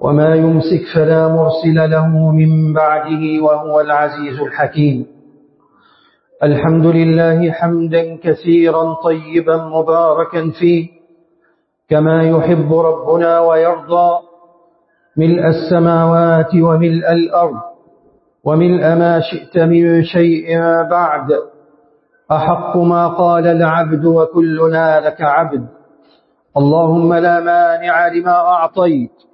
وما يمسك فلا مرسل له من بعده وهو العزيز الحكيم. الحمد لله حمدا كثيرا طيبا مباركا فيه كما يحب ربنا ويرضى. ملء السماوات وملء الأرض وملء ما شئت من شيء بعد. أحق ما قال العبد وكلنا لك عبد. اللهم لا مانع لما أعطيت.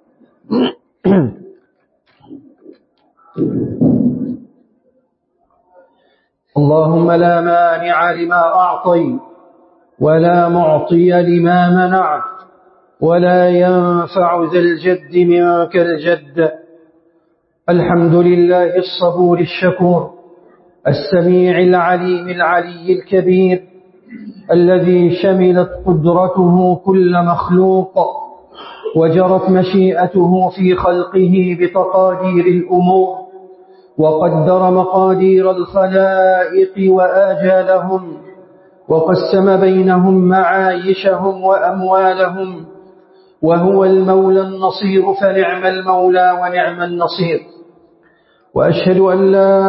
اللهم لا مانع لما أعطيت ولا معطي لما منعت ولا ينفع ذا الجد منك الجد. الحمد لله الصبور الشكور السميع العليم العلي الكبير الذي شملت قدرته كل مخلوق. وجرت مشيئته في خلقه بتقادير الأمور وقدر مقادير الخلائق وآجالهم وقسم بينهم معايشهم وأموالهم وهو المولى النصير فنعم المولى ونعم النصير. وأشهد أن لا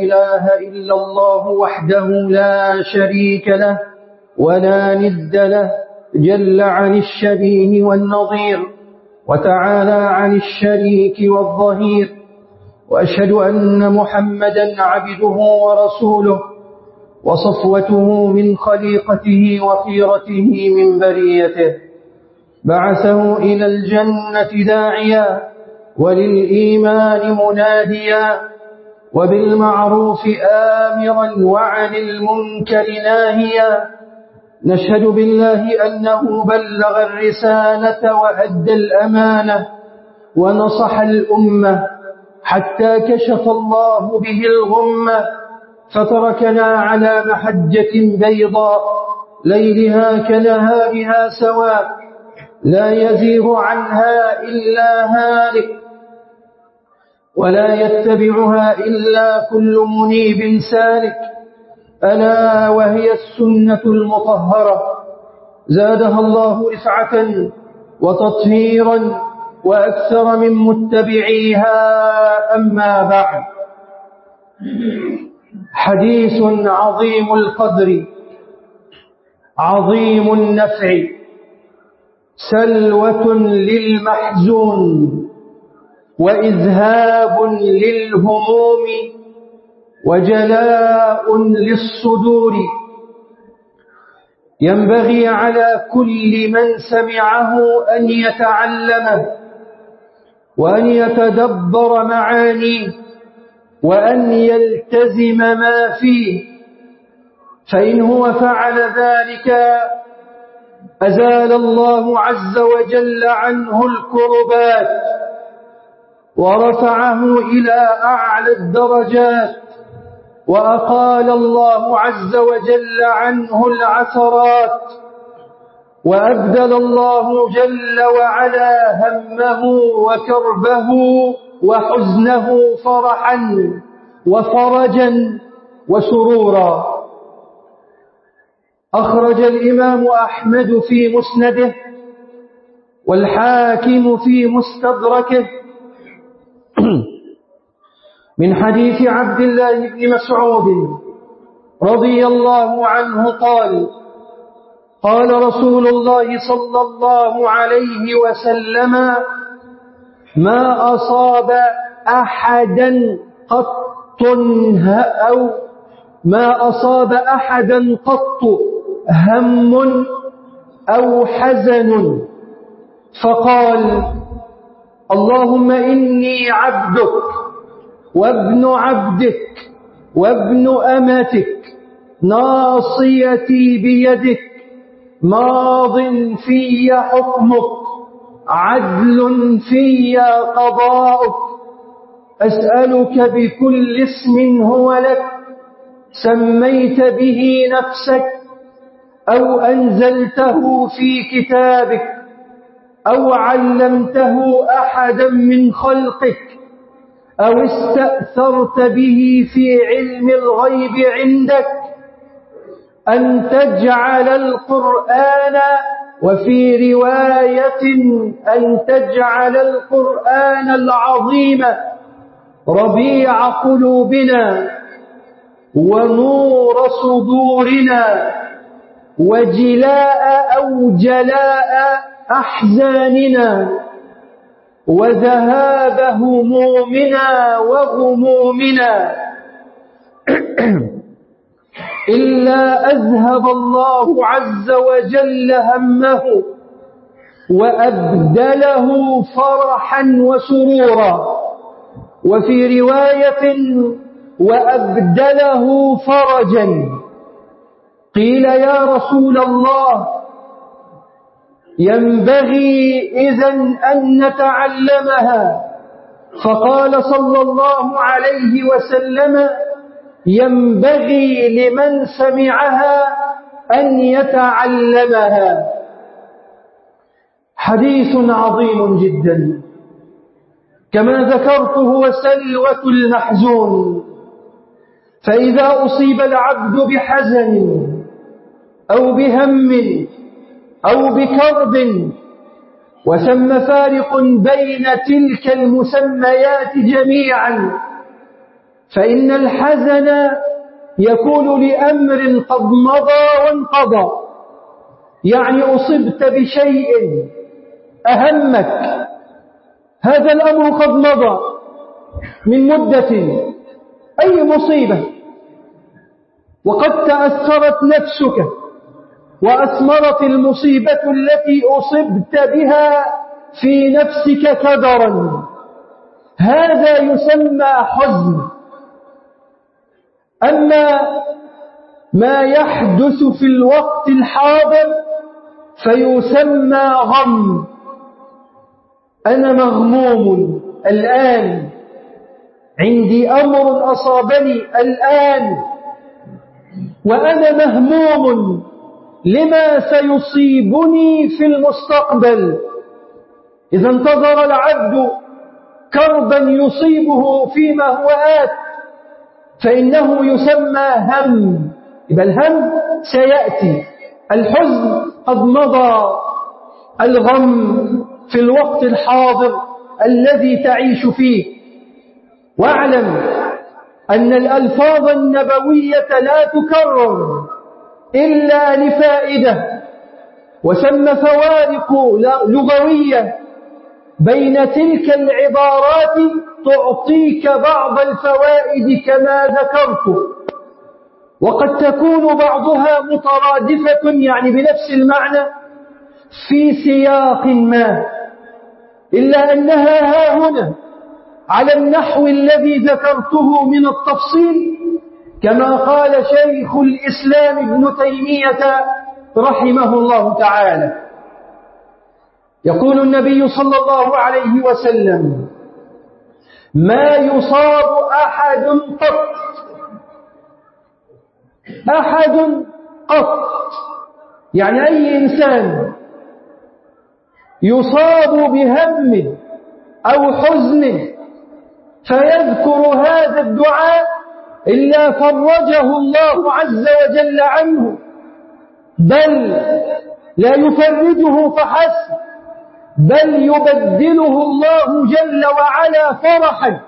إله إلا الله وحده لا شريك له ولا ند له جل عن الشبيه والنظير وتعالى عن الشريك والظهير وأشهد أن محمدا عبده ورسوله وصفوته من خليقته وخيرته من بريته بعثه إلى الجنة داعيا وللإيمان مناديا وبالمعروف آمرا وعن المنكر ناهيا. نشهد بالله أنه بلغ الرسالة وأدى الأمانة ونصح الأمة حتى كشف الله به الغمة فتركنا على محجة بيضاء ليلها كنهارها سواء لا يزيغ عنها إلا هالك ولا يتبعها إلا كل منيب سالك ألا وهي السنة المطهرة. زادها الله رفعة وتطهيرا وأكثر من متبعيها أما بعد. حديث عظيم القدر عظيم النفع سلوة للمحزون وإذهاب للهموم. وجلاء للصدور. ينبغي على كل من سمعه أن يتعلمه وأن يتدبر معانيه وأن يلتزم ما فيه. فإن هو فعل ذلك أزال الله عز وجل عنه الكربات ورفعه إلى أعلى الدرجات. وأقال الله عز وجل عنه العثرات وأبدل الله جل وعلا همه وكربه وحزنه فرحا وفرجا وسرورا. أخرج الإمام أحمد في مسنده والحاكم في مستدركه من حديث عبد الله بن مسعود رضي الله عنه قال قال رسول الله صلى الله عليه وسلم ما أصاب أحدا قط أو ما أصاب أحدا قط هم أو حزن؟ فقال اللهم إني عبدك وابن عبدك وابن أمتك ناصيتي بيدك ماض في حكمك عدل في قضاؤك أسألك بكل اسم هو لك سميت به نفسك أو أنزلته في كتابك أو علمته أحدا من خلقك أو استأثرت به في علم الغيب عندك أن تجعل القرآن وفي رواية أن تجعل القرآن العظيم ربيع قلوبنا ونور صدورنا وجلاء أو جلاء أحزاننا وذهاب همومنا وغمومنا إلا أذهب الله عز وجل همه وأبدله فرحا وسرورا. وفي رواية وأبدله فرجا. قيل يا رسول الله ينبغي إذا أن نتعلمها. فقال صلى الله عليه وسلم ينبغي لمن سمعها أن يتعلمها. حديث عظيم جدا. كما ذكرت هو سلوة المحزون. فإذا أصيب العبد بحزن أو بهم أو بكرب وثم فارق بين تلك المسميات جميعا فإن الحزن يكون لأمر قد مضى وانقضى. يعني أصبت بشيء أهمك هذا الأمر قد مضى من مدة أي مصيبة وقد تأثرت نفسك. وأثمرت المصيبة التي أصبت بها في نفسك كدرا. هذا يسمى حزن. أما ما يحدث في الوقت الحاضر فيسمى غم. أنا مغموم الآن. عندي أمر أصابني الآن. وأنا مهموم لما سيصيبني في المستقبل؟ إذا انتظر العبد كربا يصيبه فيما هو آت فإنه يسمى هم. يبقى الهم سيأتي الحزن قد مضى الغم في الوقت الحاضر الذي تعيش فيه. واعلم أن الألفاظ النبوية لا تكرر. إلا لفائدة وثم فوارق لغوية بين تلك العبارات تعطيك بعض الفوائد كما ذكرت. وقد تكون بعضها مترادفة يعني بنفس المعنى في سياق ما إلا أنها ها هنا على النحو الذي ذكرته من التفصيل كما قال شيخ الإسلام ابن تيمية رحمه الله تعالى. يقول النبي صلى الله عليه وسلم ما يصاب أحد قط أحد قط. يعني أي إنسان يصاب بهم أو حزن فيذكر هذا الدعاء إلا فرجه الله عز وجل عنه. بل لا يفرجه فحسب بل يبدله الله جل وعلا فرحا.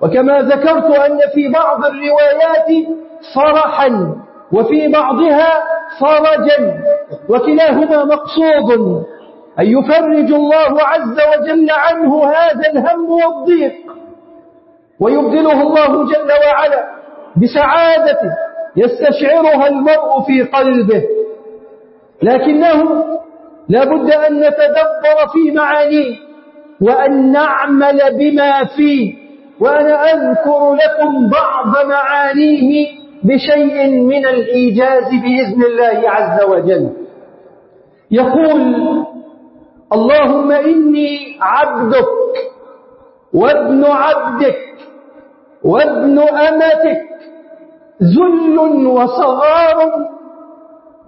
وكما ذكرت أن في بعض الروايات فرحا وفي بعضها فرجا وكلاهما مقصود. أن يفرج الله عز وجل عنه هذا الهم والضيق ويبدله الله جل وعلا. بسعادة يستشعرها المرء في قلبه لكنه لابد أن نتدبر في معانيه وأن نعمل بما فيه وأنا أذكر لكم بعض معانيه بشيء من الإيجاز بإذن الله عز وجل. يقول اللهم إني عبدك وابن عبدك وابن أمتك ذل وصغار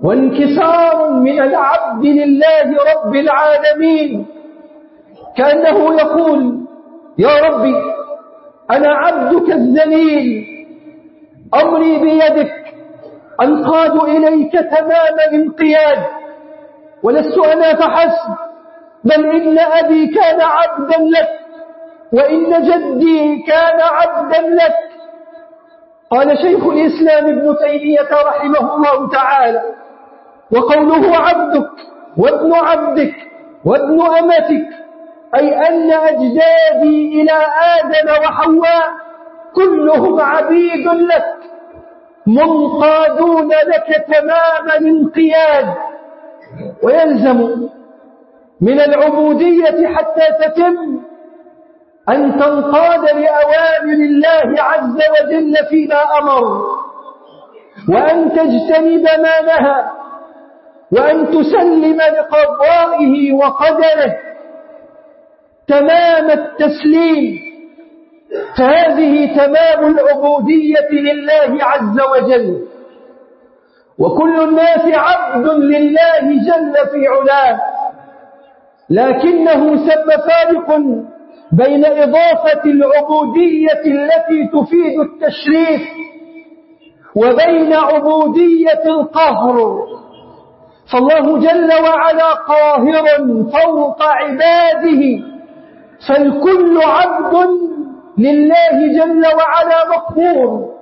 وانكسار من العبد لله رب العالمين. كأنه يقول يا ربي أنا عبدك الذليل. أمري بيدك أنقاد إليك تمام الانقياد. ولست أنا فحسب. بل إن أبي كان عبدا لك وإن جدي كان عبدا لك. قال شيخ الإسلام ابن تيمية رحمه الله تعالى وقوله عبدك وابن عبدك وابن أمتك أي أن أجدادي إلى آدم وحواء كلهم عبيد لك منقادون لك تمام الانقياد ويلزم من العبودية حتى تتم أن تنقاد لأوامر الله عز وجل فيما أمر وأن تجتنب ما نهى وأن تسلم لقضائه وقدره تمام التسليم. فهذه تمام العبودية لله عز وجل. وكل الناس عبد لله جل في علاه. لكنه سب فارق بين إضافة العبودية التي تفيد التشريف وبين عبودية القهر. فالله جل وعلا قاهر فوق عباده فالكل عبد لله جل وعلا مقهور.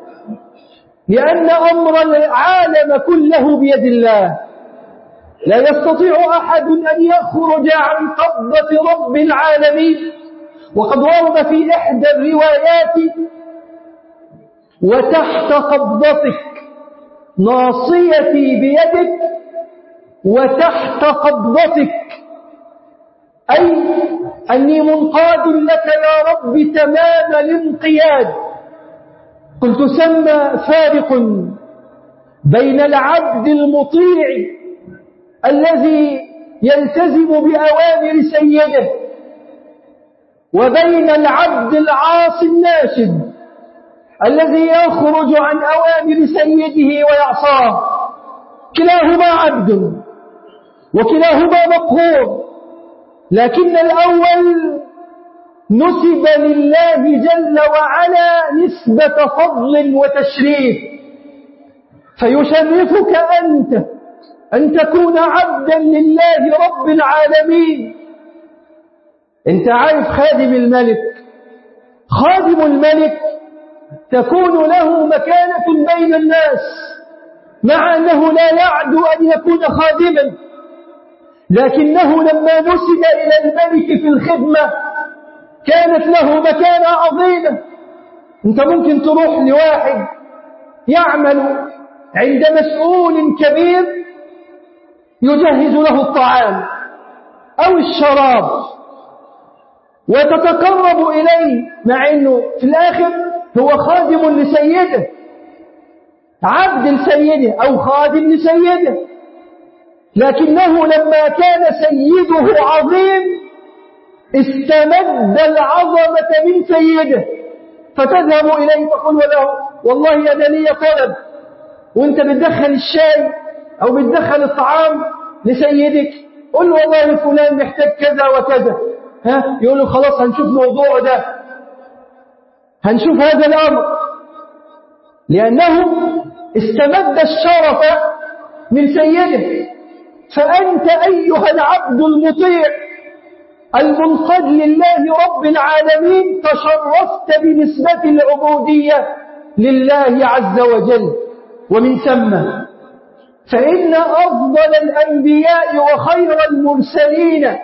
لأن أمر العالم كله بيد الله. لا يستطيع أحد أن يخرج عن قبضة رب العالمين. وقد ورد في إحدى الروايات وتحت قبضتك ناصيتي بيدك وتحت قبضتك. أي أني منقاد لك يا رب تمام الانقياد. قلت سمى فارق بين العبد المطيع الذي يلتزم بأوامر سيده. وبين العبد العاصي الناشد الذي يخرج عن أوامر سيده ويعصاه. كلاهما عبد وكلاهما مقهور. لكن الأول نسب لله جل وعلا نسبة فضل وتشريف. فيشرفك أنت أن تكون عبدا لله رب العالمين. أنت عارف خادم الملك؟ خادم الملك تكون له مكانة بين الناس مع أنه لا يعد أن يكون خادما. لكنه لما نسب إلى الملك في الخدمة كانت له مكانة عظيمة. أنت ممكن تروح لواحد يعمل عند مسؤول كبير يجهز له الطعام أو الشراب. وتتقرب إليه مع أنه في الآخر هو خادم لسيده. عبد لسيده أو خادم لسيده. لكنه لما كان سيده عظيم استمد العظمة من سيده. فتذهب إليه تقول له والله أنا لي طلب. وأنت بتدخل الشاي أو بتدخل الطعام لسيدك؟ قل له والله فلان محتاج كذا وكذا. ها؟ يقول له خلاص هنشوف موضوع ده. هنشوف هذا الأمر. لأنه استمد الشرف من سيده. فأنت أيها العبد المطيع المنقد لله رب العالمين تشرفت بنسبة العبودية لله عز وجل ومن ثم. فإن أفضل الأنبياء وخير المرسلين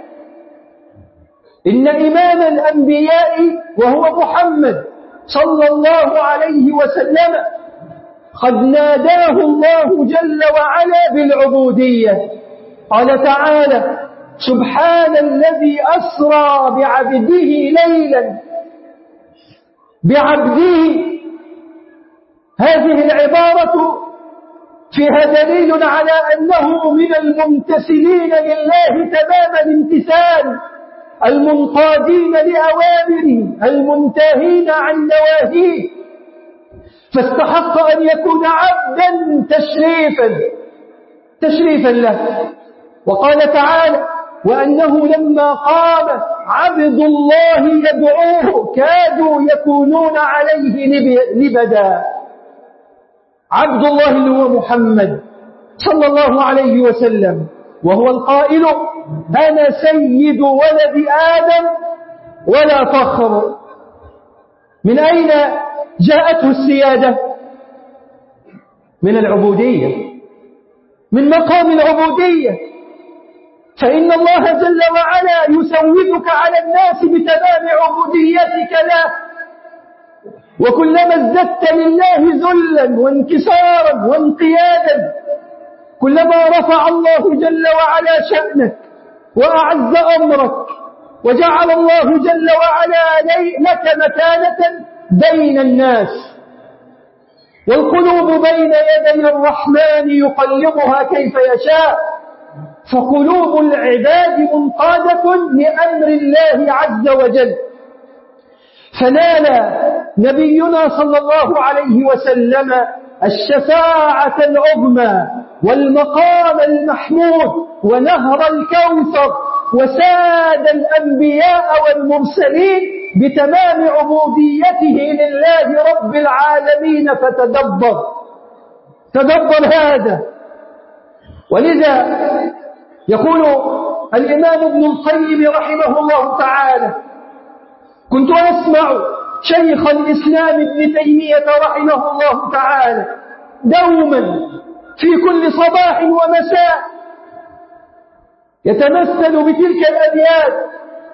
إن إمام الأنبياء وهو محمد صلى الله عليه وسلم قد ناداه الله جل وعلا بالعبودية. قال تعالى سبحان الذي أسرى بعبده ليلا. بعبده. هذه العبارة فيها دليل على أنه من الممتثلين لله تمام الامتثال. المنقادين لأوامره المنتهين عن نواهيه. فاستحق أن يكون عبدا تشريفا تشريفا له. وقال تعالى وأنه لما قام عبد الله يدعوه كادوا يكونون عليه لبدا. عبد الله هو محمد صلى الله عليه وسلم وهو القائل أنا سيد ولد آدم ولا فخر. من أين جاءته السيادة؟ من العبودية. من مقام العبودية. فإن الله جل وعلا يسودك على الناس بتمام عبوديتك له. وكلما ازددت لله ذلا وانكسارا وانقيادا كلما رفع الله جل وعلا شأنك وأعز أمرك وجعل الله جل وعلا لك مكانة بين الناس والقلوب بين يدي الرحمن يقلبها كيف يشاء فقلوب العباد منقادة لأمر الله عز وجل فنال نبينا صلى الله عليه وسلم الشفاعة العظمى والمقام المحمود ونهر الكوثر وساد الأنبياء والمرسلين بتمام عبوديته لله رب العالمين فتدبر. تدبر هذا. ولذا يقول الإمام ابن القيم رحمه الله تعالى كنت أسمع شيخ الإسلام ابن تيمية رحمه الله تعالى دوما في كل صباح ومساء يتمثل بتلك الأبيات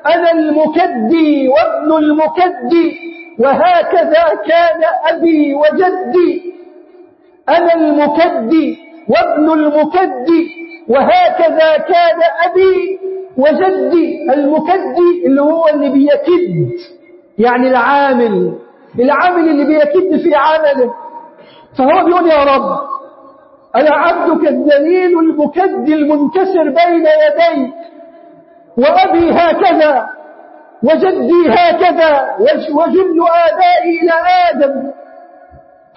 أنا المكدي وابن المكدي وهكذا كان أبي وجدي. أنا المكدي وابن المكدي وهكذا كان أبي وجدي. المكدي اللي هو اللي بيكد يعني العامل العامل اللي بيكد في عمله. فهو بيقول يا رب أنا عبدك الذليل المكدي المنكسر بين يديك؟ وأبي هكذا وجدي هكذا وجل آبائي إلى آدم.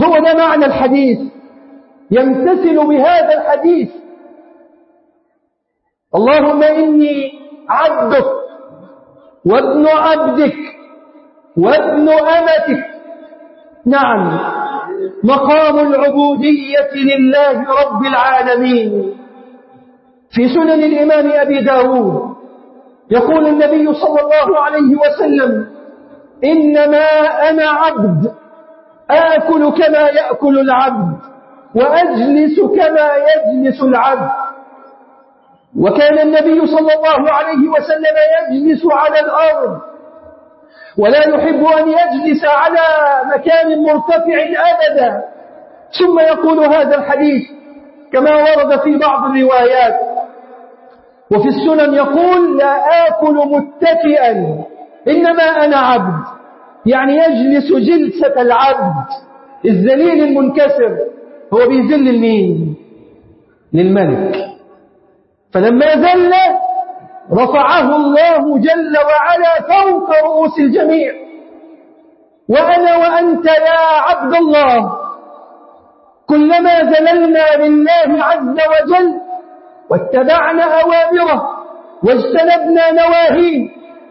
هو ده معنى الحديث؟ يمتثل بهذا الحديث. اللهم إني عبدك وابن عبدك وابن أمتك. نعم. مقام العبودية لله رب العالمين. في سنن الإمام أبي داود يقول النبي صلى الله عليه وسلم إنما أنا عبد آكل كما يأكل العبد وأجلس كما يجلس العبد. وكان النبي صلى الله عليه وسلم يجلس على الأرض ولا يحب أن يجلس على مكان مرتفع أبدا. ثم يقول هذا الحديث كما ورد في بعض الروايات. وفي السنن يقول لا آكل متكئا إنما أنا عبد. يعني يجلس جلسة العبد. الذليل المنكسر هو بيذل المين للملك. فلما ذل رفعه الله جل وعلا فوق رؤوس الجميع. وأنا وأنت يا عبد الله كلما ذللنا لله عز وجل واتبعنا أوامره واجتنبنا نواهيه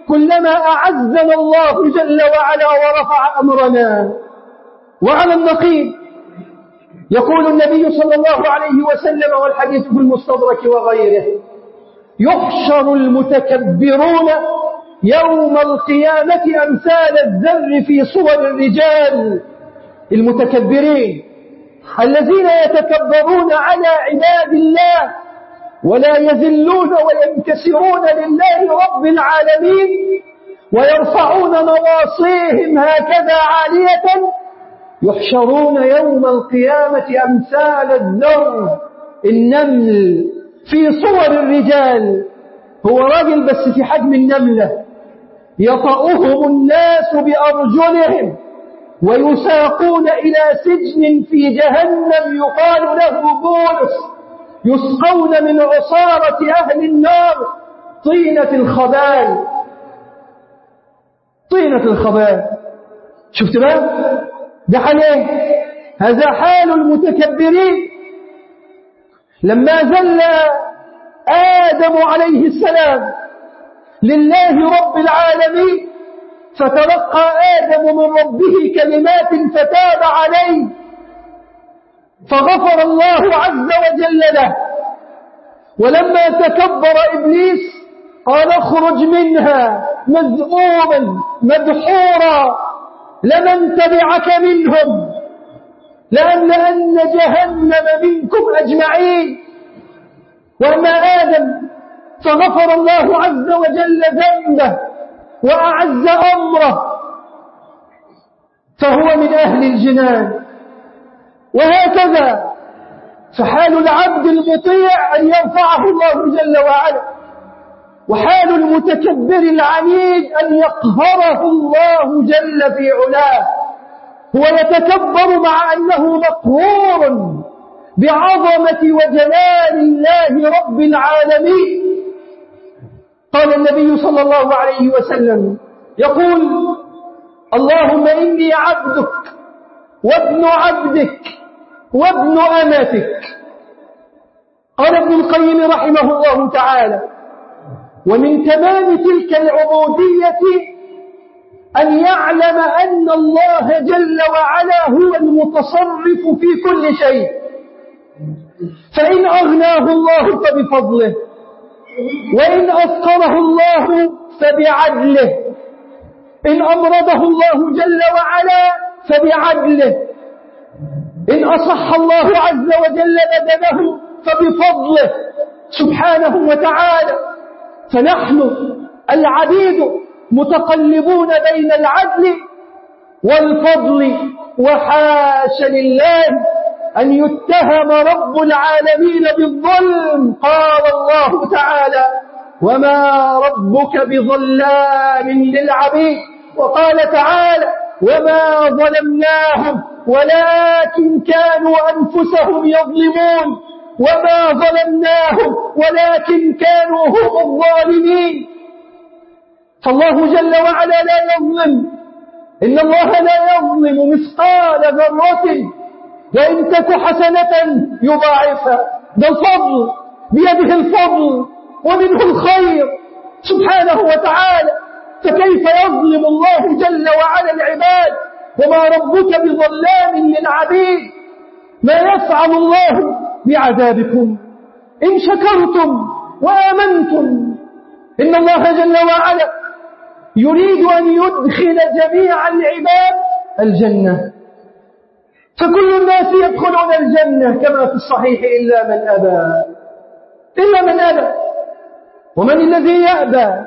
كلما أعزنا الله جل وعلا ورفع أمرنا. وعلى النقيض يقول النبي صلى الله عليه وسلم والحديث في المستدرك وغيره يحشر المتكبرون يوم القيامة أمثال الذر في صور الرجال. المتكبرين الذين يتكبرون على عباد الله ولا يذلون وينكسرون لله رب العالمين ويرفعون نواصيهم هكذا عالية. يحشرون يوم القيامة أمثال الذر النمل في صور الرجال. هو راجل بس في حجم النملة. يطأهم الناس بأرجلهم ويساقون إلى سجن في جهنم يقال له بولس. يسقون من عصارة أهل النار. طينة الخبال. طينة الخبال. شفت بقى؟ ده حال إيه؟ هذا حال المتكبرين. لما زل آدم عليه السلام لله رب العالمين فتلقى آدم من ربه كلمات فتاب عليه فغفر الله عز وجل له. ولما تكبر إبليس قال اخرج منها مذءوما مدحورا لمن تبعك منهم. لأملأن جهنم منكم أجمعين. وأما آدم فغفر الله عز وجل ذنبه وأعز أمره. فهو من أهل الجنان. وهكذا فحال العبد المطيع أن يرفعه الله جل وعلا. وحال المتكبر العنيد أن يقهره الله جل في علاه. هو يتكبر مع أنه مقهور بعظمة وجلال الله رب العالمين. قال النبي صلى الله عليه وسلم يقول اللهم إني عبدك وابن عبدك وابن أمتك. قال ابن القيم رحمه الله تعالى ومن تمام تلك العبودية أن يعلم أن الله جل وعلا هو المتصرف في كل شيء. فإن أغناه الله فبفضله. وإن أفقره الله فبعدله. إن أمرضه الله جل وعلا فبعدله. إن أصح الله عز وجل بدنه فبفضله. سبحانه وتعالى. فنحن العبيد متقلبون بين العدل والفضل وحاش لله أن يتهم رب العالمين بالظلم. قال الله تعالى وما ربك بظلام للعبيد. وقال تعالى وما ظلمناهم ولكن كانوا أنفسهم يظلمون. وما ظلمناهم ولكن كانوا هم الظالمين. فالله جل وعلا لا يظلم. إن الله لا يظلم مثقال ذرة وإن تك حسنة يضاعفها ده الفضل بيده الفضل ومنه الخير. سبحانه وتعالى فكيف يظلم الله جل وعلا العباد؟ وما ربك بظلام للعبيد. ما يفعل الله بعذابكم. إن شكرتم وآمنتم. إن الله جل وعلا يريد أن يدخل جميع العباد الجنة. فكل الناس يدخلون الجنة كما في الصحيح إلا من أبى. إلا من أبى. ومن الذي يأبى؟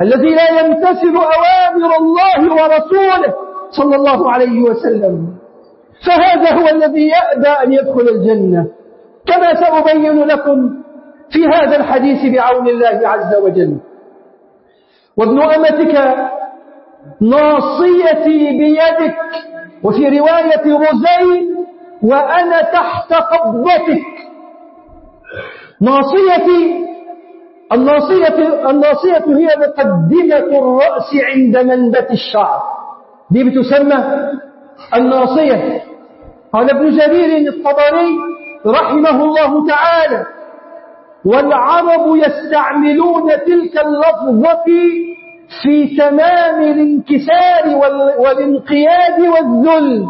الذي لا يمتثل أوامر الله ورسوله صلى الله عليه وسلم. فهذا هو الذي يأبى أن يدخل الجنة. كما سأبين لكم في هذا الحديث بعون الله عز وجل. وابن أمتك ناصيتي بيدك وفي رواية رزين وأنا تحت قبضتك. ناصيتي الناصية, الناصية هي مقدمة الرأس عند منبت الشعر. دي بتسمى الناصية. قال ابن جرير الطبري رحمه الله تعالى والعرب يستعملون تلك اللفظة في تمام الانكسار والانقياد والذل.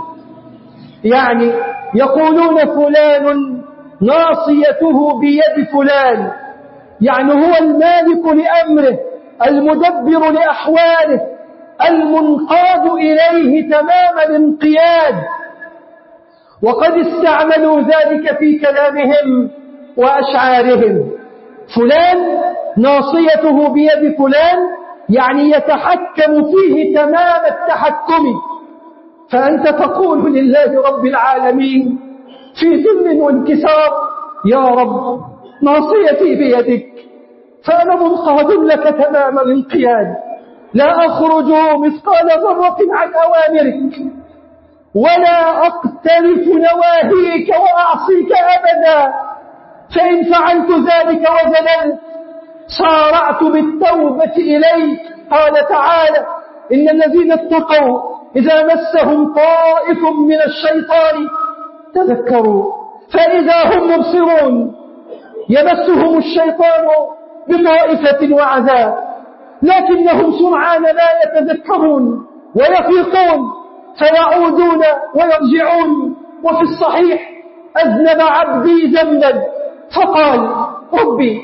يعني يقولون فلان ناصيته بيد فلان. يعني هو المالك لأمره المدبر لأحواله المنقاد إليه تمام الانقياد. وقد استعملوا ذلك في كلامهم وأشعارهم. فلان ناصيته بيد فلان يعني يتحكم فيه تمام التحكم. فأنت تقول لله رب العالمين في ذل وانكسار يا رب ناصيتي بيدك فأنا منقاد لك تمام الانقياد. لا أخرج مثقال ذرة عن أوامرك ولا أقترف نواهيك وأعصيك أبدا. فإن فعلت ذلك وزللت صارعت بالتوبة إليك. قال تعالى إن الذين اتقوا إذا مسهم طائف من الشيطان تذكروا فإذا هم مبصرون يمسهم الشيطان بطائفة وعذاب. لكنهم سرعان لا يتذكرون ويفيقون فيعودون ويرجعون. وفي الصحيح أذنب عبدي ذنبا. فقال ربي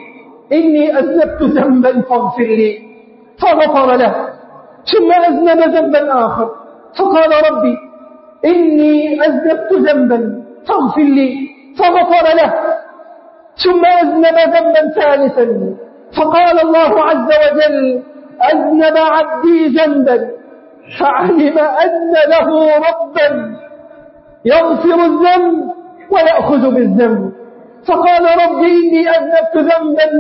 إني أذنبت ذنبا فاغفر لي. فغفر له ثم أذنب ذنبا آخر. فقال ربي إني أذنبت ذنبا فاغفر لي. فغفر له ثم أذنب ذنبا ثالثا. فقال الله عز وجل أذنب عبدي ذنبا فعلم أن له ربا يغفر الذنب ويأخذ بالذنب. فقال رب إني أذنبت ذنبا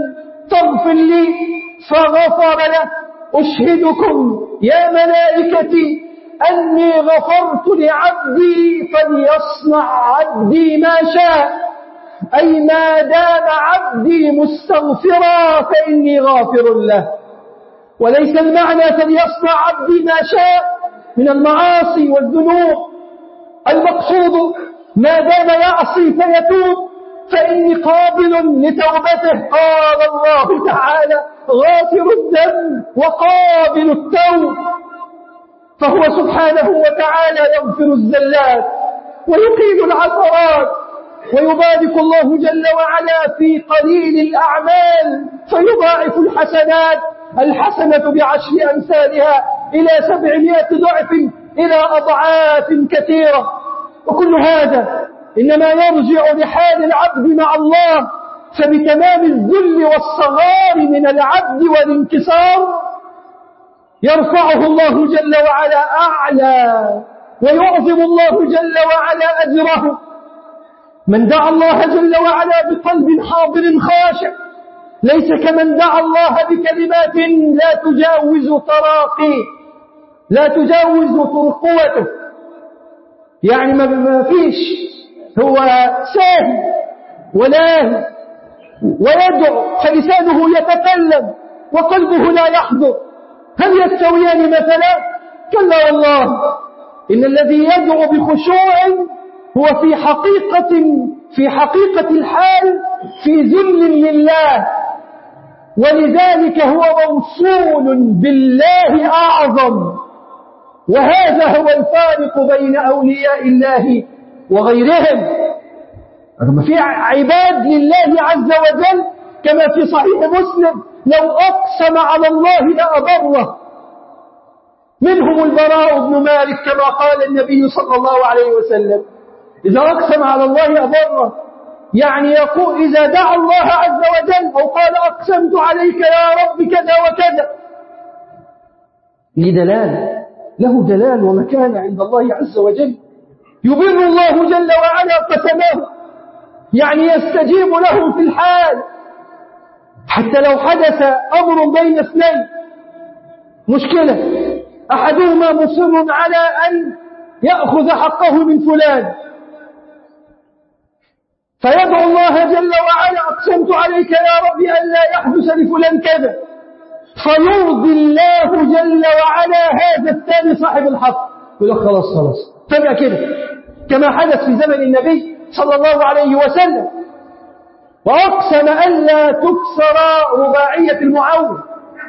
فاغفر لي. فغفر له. أشهدكم يا ملائكتي أني غفرت لعبدي فليصنع عبدي ما شاء. أي ما دام عبدي مستغفرا فإني غافر له. وليس المعنى فليصنع عبدي ما شاء من المعاصي والذنوب. المقصود ما دام يعصي فيتوب. فإني قابل لتوبته. قال الله تعالى غافر الذنب وقابل التوب. فهو سبحانه وتعالى يغفر الزلات ويقيم العثرات ويبارك الله جل وعلا في قليل الأعمال فيضاعف الحسنات. الحسنة بعشر أمثالها إلى سبعمائة ضعف إلى أضعاف كثيرة. وكل هذا إنما يرجع لحال العبد مع الله فبتمام الذل والصغار من العبد والانكسار يرفعه الله جل وعلا أعلى ويعظم الله جل وعلا أجره. من دعا الله جل وعلا بقلب حاضر خاشع ليس كمن دعا الله بكلمات لا تجاوز تراقي لا تجاوز ترقوته يعني ما فيش هو ساهي ولاهي ويدعو فلسانه يتكلم وقلبه لا يحضر. هل يستويان مثلا؟ كلا والله إن الذي يدعو بخشوع هو في حقيقة في حقيقة الحال في ذل لله. ولذلك هو موصول بالله أعظم. وهذا هو الفارق بين أولياء الله وغيرهم. رغم في عباد لله عز وجل كما في صحيح مسلم لو أقسم على الله لأبره منهم البراء بن مالك كما قال النبي صلى الله عليه وسلم. إذا أقسم على الله أبره يعني يقول إذا دعا الله عز وجل أو قال أقسمت عليك يا رب كذا وكذا. لدلال له دلال ومكان عند الله عز وجل. يبر الله جل وعلا قسمه يعني يستجيب له في الحال. حتى لو حدث أمر بين اثنين مشكلة أحدهما مصر على أن يأخذ حقه من فلان. فيدعو الله جل وعلا أقسمت عليك يا رب أن لا يحدث لفلان كذا. فيرضي الله جل وعلا هذا الثاني صاحب الحق. يقول لك خلاص خلاص. فجأة كده. كما حدث في زمن النبي صلى الله عليه وسلم. وأقسم ألا تكسر رباعية المعون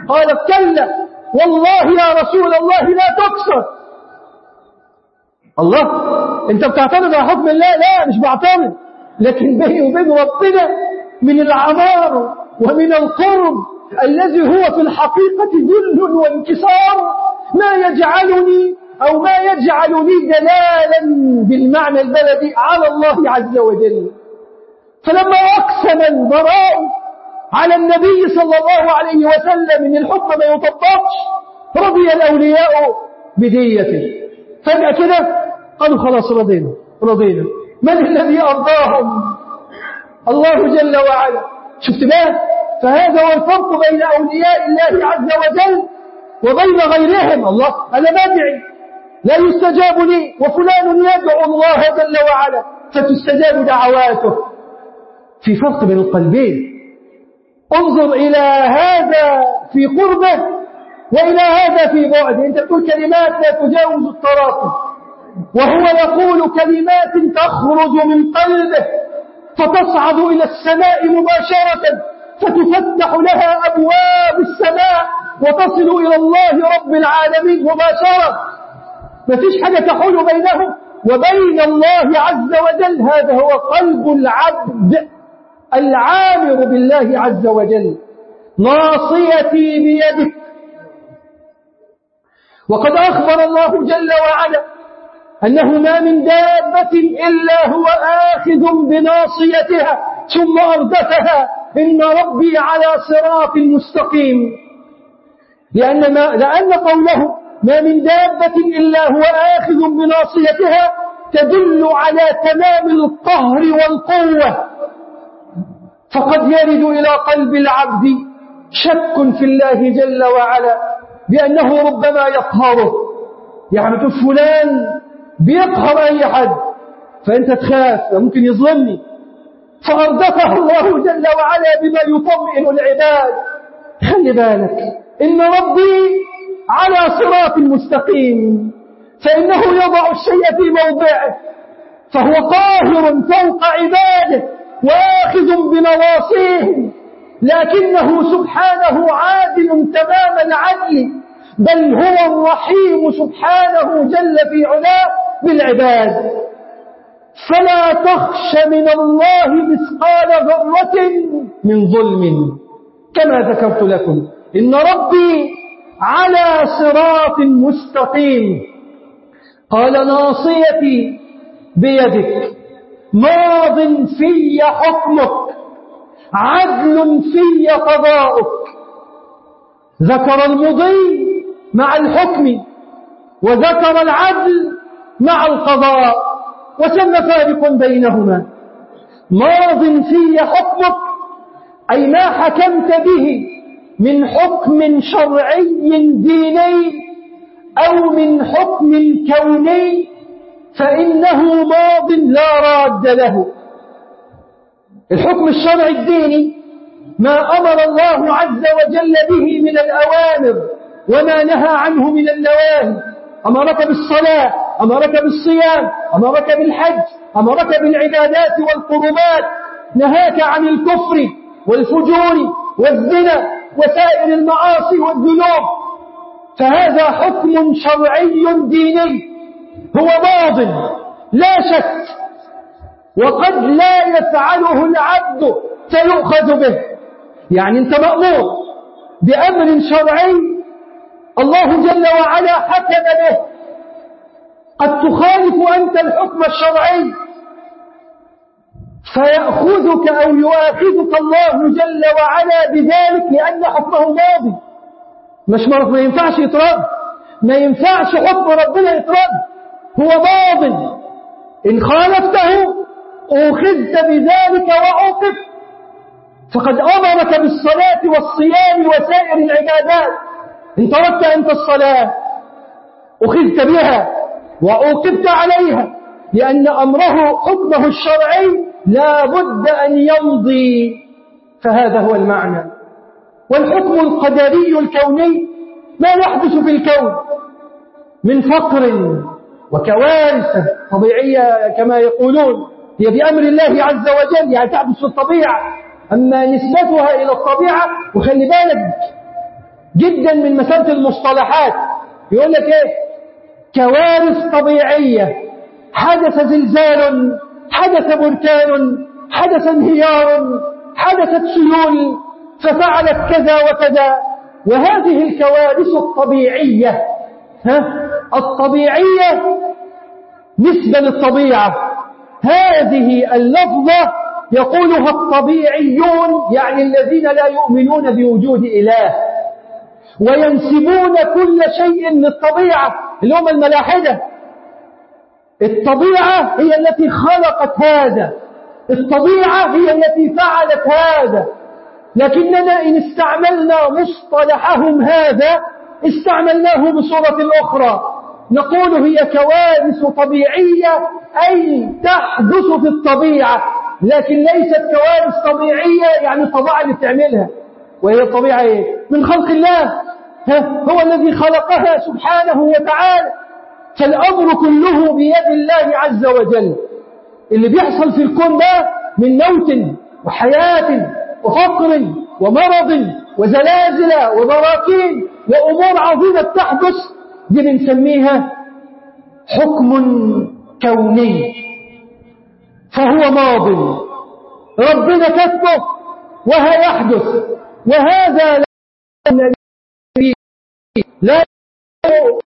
قال كلا والله يا رسول الله لا تكسر. الله انت بتعتمد على حكم الله؟ لا مش بعتمد. لكن بيني وبين ربنا من العمار ومن القرب الذي هو في الحقيقة ذل وانكسار. ما يجعلني أو ما يجعلني دلالا بالمعنى البلدي على الله عز وجل. فلما أقسم البراء على النبي صلى الله عليه وسلم من الحكم ما يطبقش رضي الأولياء بديته. فجأة كده قالوا خلاص رضينا رضينا. من الذي أرضاهم؟ الله جل وعلا. شفت بقى؟ فهذا هو الفرق بين أولياء الله عز وجل وبين غيرهم. الله أنا بدعي لا يستجاب لي وفلان يدعو الله جل وعلا فتستجاب دعواته. في فرق بين القلبين. انظر إلى هذا في قربه وإلى هذا في بعد أنت تقول كلمات لا تجاوز التراقب وهو يقول كلمات تخرج من قلبه فتصعد إلى السماء مباشرة فتفتح لها أبواب السماء وتصل إلى الله رب العالمين مباشرة. ما فيش حاجة تحول بينه وبين الله عز وجل هذا هو قلب العبد العامر بالله عز وجل. ناصيتي بيدك وقد أخبر الله جل وعلا أنه ما من دابة إلا هو آخذ بناصيتها ثم أردفها. إن ربي على صراط مستقيم. لأن, ما لأن قوله ما من دابة إلا هو آخذ بناصيتها تدل على تمام القهر والقوة. فقد يرد إلى قلب العبد شك في الله جل وعلا بأنه ربما يقهره. يعني فلان بيقهر أي حد فأنت تخاف ممكن يظلمني. فأردفه الله جل وعلا بما يطمئن العباد. خلي بالك إن ربي على صراط مستقيم فإنه يضع الشيء في موضعه. فهو قاهر فوق عباده وآخذ بنواصيهم لكنه سبحانه عادل تمام العدل بل هو الرحيم سبحانه جل في علاه بالعباد. فلا تخش من الله مثقال ذرة من ظلم. كما ذكرت لكم إن ربي على صراط مستقيم. قال ناصيتي بيدك ماض في حكمك عدل في قضاؤك. ذكر المضي مع الحكم وذكر العدل مع القضاء وسمى فارق بينهما. ماض في حكمك أي ما حكمت به من حكم شرعي ديني أو من حكم كوني فإنه ماض لا راد له. الحكم الشرعي الديني ما أمر الله عز وجل به من الأوامر وما نهى عنه من النواهي. أمرك بالصلاة أمرك بالصيام أمرك بالحج أمرك بالعبادات والقربات. نهاك عن الكفر والفجور والزنا وسائر المعاصي والذنوب. فهذا حكم شرعي ديني. هو ماض لا شك. وقد لا يفعله العبد فيؤخذ به. يعني انت مأمور بأمر شرعي الله جل وعلا حكم به. قد تخالف أنت الحكم الشرعي. فيأخذك أو يؤاخذك الله جل وعلا بذلك لأن حكمه ماضي. مش مرض ما ينفعش يترد ما ينفعش حكم ربنا يترد هو ماض إن خالفته أخذت بذلك وعوقبت فقد أمرك بالصلاة والصيام وسائر العبادات. إن تركت أنت الصلاة أخذت بها وعوقبت عليها. لأن أمره حكمه الشرعي لا بد أن يمضي. فهذا هو المعنى. والحكم القدري الكوني ما يحدث في الكون من فقر وكوارث طبيعية كما يقولون. هي بأمر الله عز وجل يعني تحدث في الطبيعة. أما نسبتها إلى الطبيعة وخلي بالك جدا من مسألة المصطلحات. يقول لك إيه؟ كوارث طبيعية. حدث زلزال حدث بركان حدث انهيار حدثت سيول ففعلت كذا وكذا. وهذه الكوارث الطبيعية ها؟ الطبيعية نسبة للطبيعة. هذه اللفظة يقولها الطبيعيون يعني الذين لا يؤمنون بوجود إله وينسبون كل شيء للطبيعة اللي هم الملاحدة. الطبيعة هي التي خلقت هذا. الطبيعة هي التي فعلت هذا. لكننا إن استعملنا مصطلحهم هذا استعملناه بصورة أخرى. نقول هي كوارث طبيعية أي تحدث في الطبيعة. لكن ليست كوارث طبيعية يعني الطبيعة اللي بتعملها. وهي الطبيعة إيه؟ من خلق الله. هو الذي خلقها سبحانه وتعالى. فالأمر كله بيد الله عز وجل. اللي بيحصل في الكون ده من موت وحياة وفقر ومرض وزلازل وبراكين وأمور عظيمة تحدث. دي بنسميها حكم كوني. فهو ماض. ربنا كتبه وهيحدث وهذا لا لا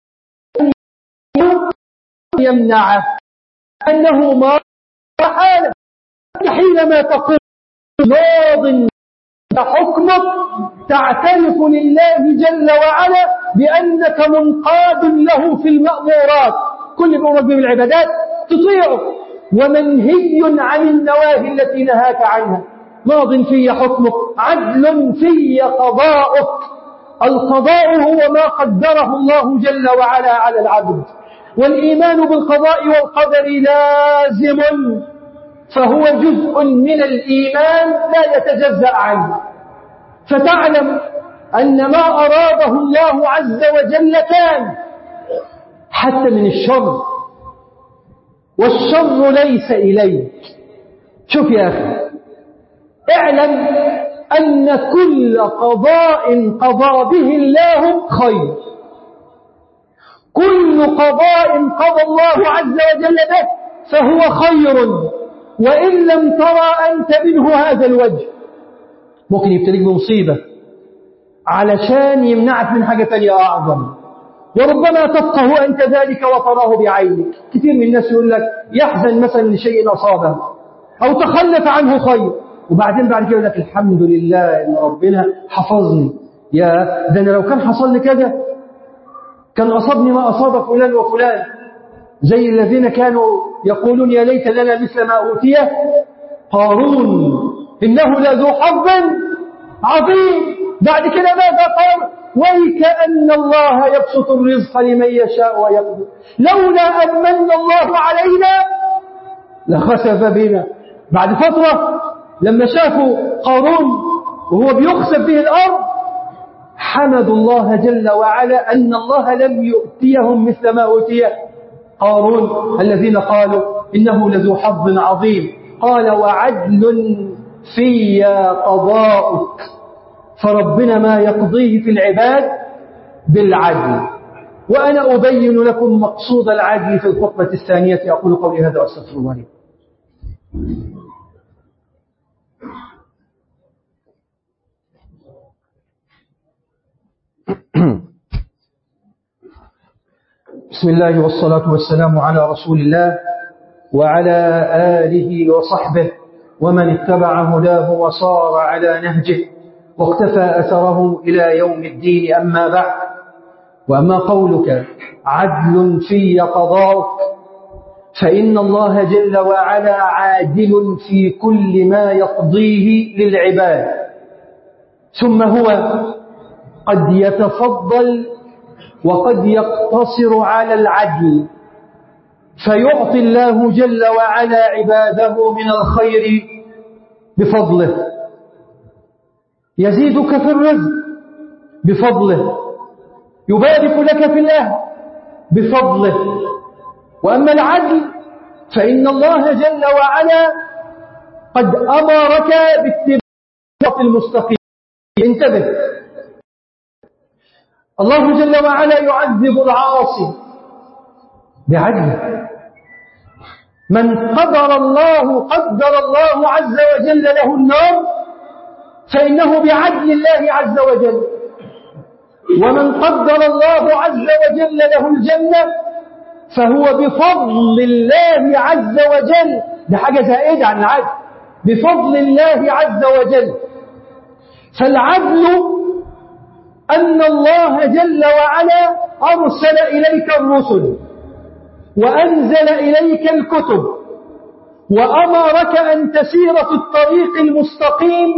يمنعه. أنه ما حاله حينما تقول ماض حكمك تعترف لله جل وعلا بأنك منقاد له في المأمورات. كل بأمرك بالعبادات تطيعه. ومنهي عن النواهي التي نهاك عنها. ماض في حكمك عدل في قضاؤك. القضاء هو ما قدره الله جل وعلا على العبد. والإيمان بالقضاء والقدر لازم فهو جزء من الإيمان لا يتجزأ عنه. فتعلم أن ما أراده الله عز وجل كان حتى من الشر والشر ليس إليك. شوف يا أخي اعلم أن كل قضاء قضى به الله خير. كل قضاء قضى الله عز وجل به فهو خير. وإن لم ترى أنت منه هذا الوجه. ممكن يبتليك بمصيبة. علشان يمنعك من حاجة تانية أعظم. وربما تفقه أنت ذلك وتراه بعينك. كثير من الناس يقول لك يحزن مثلا لشيء أصابه أو تخلف عنه خير. وبعدين بعد كده يقول لك الحمد لله إن ربنا حفظني. يا ده أنا لو كان حصل لي كذا كان أصابني ما أصاب فلان وفلان. زي الذين كانوا يقولون يا ليت لنا مثل ما أوتيه قارون. إنه لذو حظ عظيم. بعد كده ماذا قال؟ ويكأن الله يبسط الرزق لمن يشاء ويقدر. لولا أن من الله علينا لخسف بنا. بعد فترة لما شافوا قارون وهو بيخسف به الأرض حمدوا الله جل وعلا أن الله لم يؤتيهم مثل ما أوتي قارون الذين قالوا إنه لذو حظ عظيم. قال وعدل في قضاؤك. فربنا ما يقضيه في العباد بالعدل. وأنا أبين لكم مقصود العدل في الخطبة الثانية. أقول قولي هذا وأستغفر الله بسم الله والصلاة والسلام على رسول الله وعلى آله وصحبه ومن اتبع هداه وصار على نهجه واقتفى أثره إلى يوم الدين أما بعد. وأما قولك عدل في قضاءك فإن الله جل وعلا عادل في كل ما يقضيه للعباد. ثم هو قد يتفضل وقد يقتصر على العدل فيعطي الله جل وعلا عباده من الخير بفضله. يزيدك في الرزق بفضله يبارك لك في الأهل بفضله. وأما العدل فإن الله جل وعلا قد أمرك باتباع المستقيم. انتبه. الله جل وعلا يعذب العاصي بعدله من قدر الله قدر الله عز وجل له النار فإنه بعدل الله عز وجل. ومن قدر الله عز وجل له الجنة فهو بفضل الله عز وجل. ده حاجة زائدة عن العدل. بفضل الله عز وجل. فالعدل أن الله جل وعلا أرسل إليك الرسل وأنزل إليك الكتب وأمرك أن تسير في الطريق المستقيم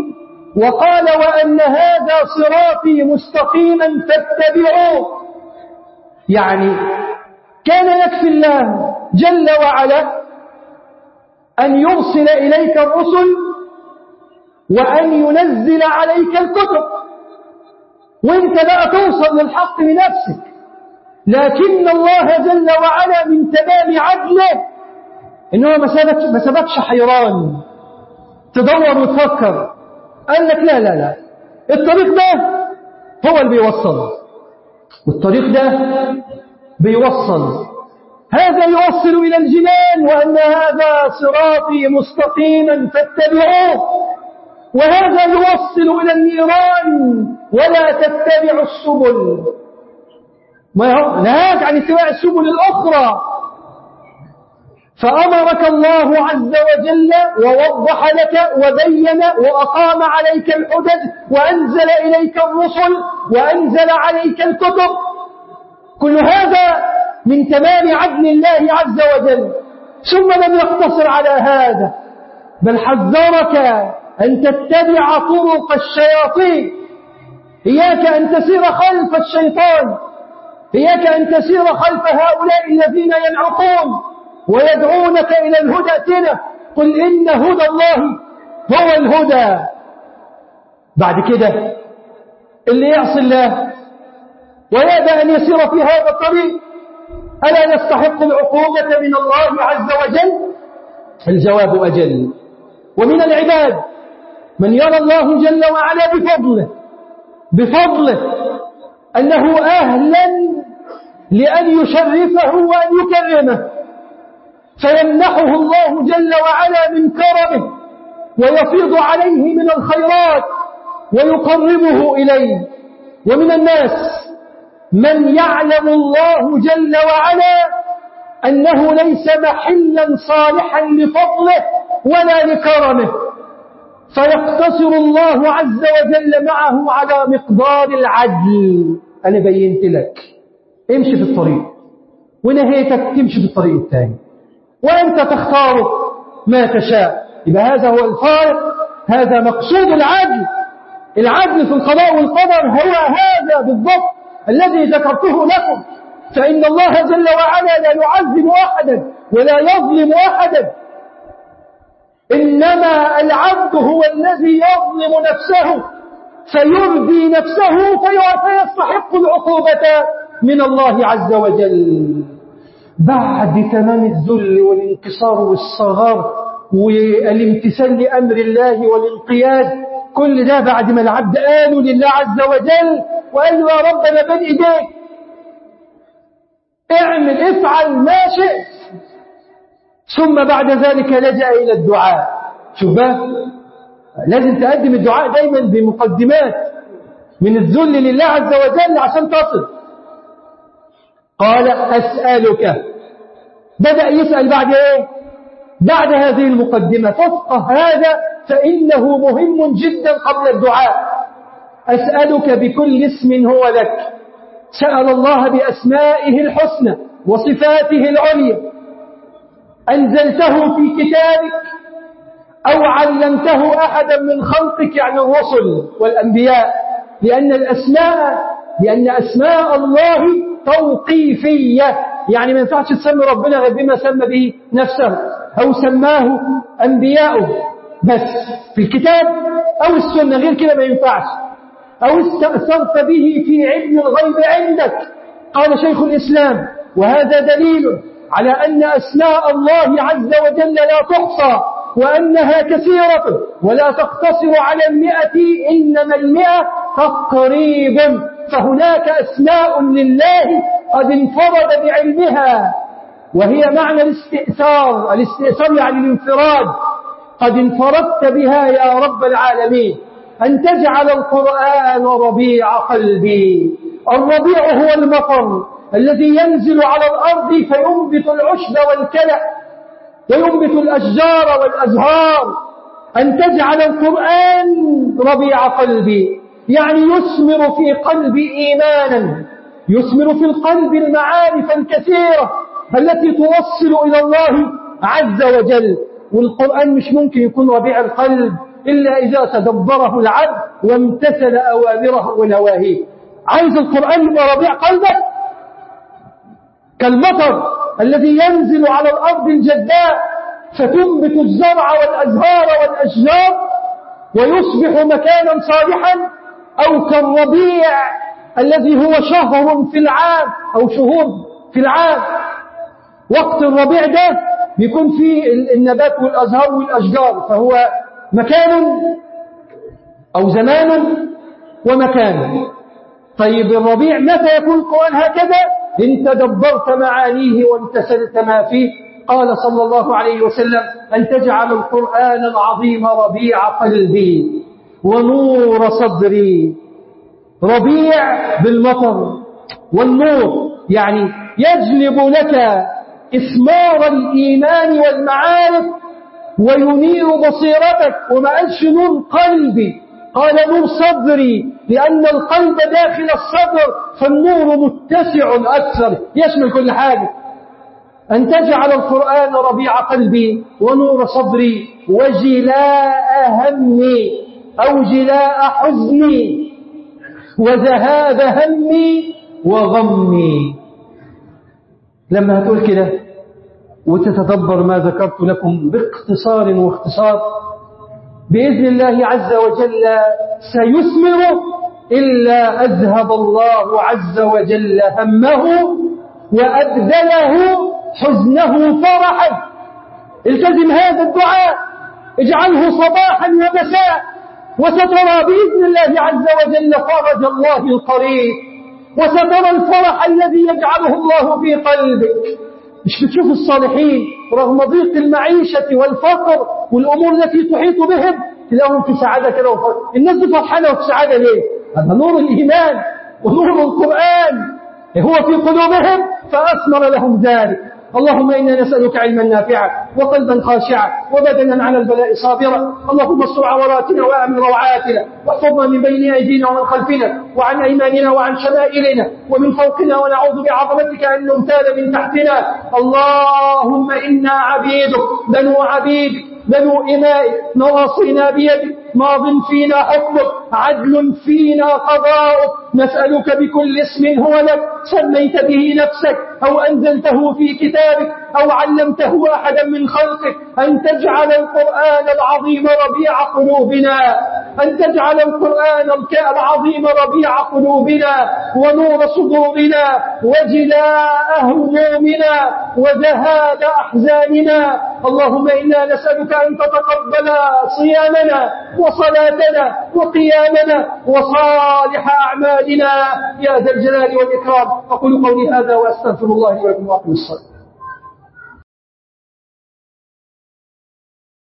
وقال وأن هذا صراطي مستقيما فاتبعوه. يعني كان يكفي الله جل وعلا أن يرسل إليك الرسل وأن ينزل عليك الكتب. وانت لا توصل للحق بنفسك. لكن الله جل وعلا من تمام عدله ما سابكش ما سابكش حيران. تدور وتفكر. قال لك لا لا لا. الطريق ده هو اللي بيوصل. والطريق ده بيوصل. هذا يوصل إلى الجنان وأن هذا صراطي مستقيما فاتبعوه. وهذا يوصل إلى النيران ولا تتبعوا السبل. نهاك عن اتباع السبل الأخرى. فأمرك الله عز وجل ووضح لك وبين وأقام عليك الحجج وأنزل إليك الرسل وأنزل عليك الكتب. كل هذا من تمام عدل الله عز وجل. ثم لم يقتصر على هذا بل حذرك أن تتبع طرق الشياطين. إياك أن تسير خلف الشيطان. إياك أن تسير خلف هؤلاء الذين ينعقون ويدعونك إلى الهدى. اتنا قل إن هدى الله هو الهدى. بعد كده اللي يعصي الله ويأبى أن يسير في هذا الطريق. ألا يستحق العقوبة من الله عز وجل؟ الجواب أجل. ومن العباد من يرى الله جل وعلا بفضله بفضله أنه أهلا لأن يشرفه وأن يكرمه. فيمنحه الله جل وعلا من كرمه ويفيض عليه من الخيرات ويقربه إليه. ومن الناس من يعلم الله جل وعلا أنه ليس محلا صالحا لفضله ولا لكرمه. فيقتصر الله عز وجل معه على مقدار العدل. أنا بينت لك. امشي في الطريق. ونهيتك تمشي في الطريق الثاني. وأنت تختار ما تشاء. يبقى هذا هو الفارق. هذا مقصود العدل. العدل في القضاء والقدر هو هذا بالضبط الذي ذكرته لكم. فإن الله جل وعلا لا يعذب أحدا ولا يظلم أحدا. إنما العبد هو الذي يظلم نفسه فيرضي نفسه فيستحق العقوبة من الله عز وجل. بعد تمام الذل والانكسار والصغار والامتثال لأمر الله والانقياد كل ده بعد ما العبد قالوا لله عز وجل وقال له يا رب أنا بين إيديك. اعمل افعل ما شئت. ثم بعد ذلك لجأ إلى الدعاء. شوف بقى لازم تقدم الدعاء دايما بمقدمات من الذل لله عز وجل عشان تصل. قال أسألك. بدأ يسأل بعد إيه؟ بعد هذه المقدمة. تفقه هذا فإنه مهم جدا قبل الدعاء. أسألك بكل اسم هو لك. سأل الله بأسمائه الحسنى وصفاته العليا. أنزلته في كتابك أو علمته أحدا من خلقك يعني الرسل والأنبياء لأن الأسماء لأن أسماء الله توقيفية. يعني ما ينفعش تسمي ربنا غير بما سمى به نفسه أو سماه أنبياؤه. بس في الكتاب أو السنة غير كده ما ينفعش. أو استأثرت به في علم الغيب عندك. قال شيخ الإسلام وهذا دليل على أن أسماء الله عز وجل لا تحصى وأنها كثيرة ولا تقتصر على المئة إنما المئة تقريب. فهناك أسماء لله قد انفرد بعلمها وهي معنى الاستئثار الاستئثار يعني الانفراد. قد انفردت بها يا رب العالمين. أن تجعل القرآن ربيع قلبي. الربيع هو المطر. الذي ينزل على الأرض فينبت العشب والكلأ وينبت الأشجار والأزهار. أن تجعل القرآن ربيع قلبي يعني يثمر في قلبي إيمانا يثمر في القلب المعارف الكثيرة التي توصل إلى الله عز وجل. والقرآن مش ممكن يكون ربيع القلب إلا إذا تدبره العبد وامتثل أوامره ونواهيه. عايز القرآن يبقى ربيع قلبك؟ كالمطر الذي ينزل على الأرض الجداء فتنبت الزرع والأزهار والأشجار ويصبح مكانا صالحا أو كالربيع الذي هو شهر في العام أو شهور في العام. وقت الربيع ده بيكون فيه النبات والأزهار والأشجار فهو مكان أو زمان ومكان. طيب الربيع متى يكون القرآن هكذا؟ إن تدبرت معانيه وامتثلت ما فيه قال صلى الله عليه وسلم أن تجعل القرآن العظيم ربيع قلبي ونور صدري. ربيع بالمطر والنور يعني يجلب لك إثمار الإيمان والمعارف وينير بصيرتك وما قلبي. قال نور صدري لأن القلب داخل الصدر فالنور متسع أكثر. يشمل كل حاجة. أن تجعل القرآن ربيع قلبي ونور صدري وجلاء همي أو جلاء حزني وذهاب همي وغمي. لما هتقول كده وتتدبر ما ذكرت لكم باختصار واختصار بإذن الله عز وجل سيثمر إلا أذهب الله عز وجل همه وأبدله حزنه فرحا. التزم هذا الدعاء اجعله صباحا ومساء وسترى بإذن الله عز وجل فرج الله القريب وسترى الفرح الذي يجعله الله في قلبك. بتشوف الصالحين؟ رغم ضيق المعيشة والفقر والأمور التي تحيط بهم تلاقيهم في سعادة كده وفرح. الناس فرحانة وفي سعادة ليه؟ هذا نور الإيمان ونور القرآن. هو في قلوبهم فأثمر لهم ذلك. اللهم إنا نسألك علما نافعا وقلبا خاشعا وبدنا على البلاء صابرا. اللهم استر عوراتنا وأمن روعاتنا. واحفظنا من بين أيدينا ومن خلفنا وعن أيماننا وعن شمائلنا ومن فوقنا. ونعوذ بعظمتك أن نمتال من تحتنا. اللهم إنا عبيدك بنو عبيدك بنو إمائك نواصينا بيدك ماض فينا حكمك عدل فينا قضاؤك. نسألك بكل اسم هو لك. سميت به نفسك أو أنزلته في كتابك أو علمته أحدا من خلقك. أن تجعل القرآن العظيم ربيع قلوبنا أن تجعل القرآن العظيم ربيع قلوبنا ونور صدورنا وجلاء همومنا وذهاب أحزاننا. اللهم إنا نسألك أن تتقبل صيامنا وصلاتنا وقيامنا وصالح أعمالنا. يا ذا الجلال والإكرام. أقول قولي هذا وأستغفر الله لي ولكم وأقم الصلاة.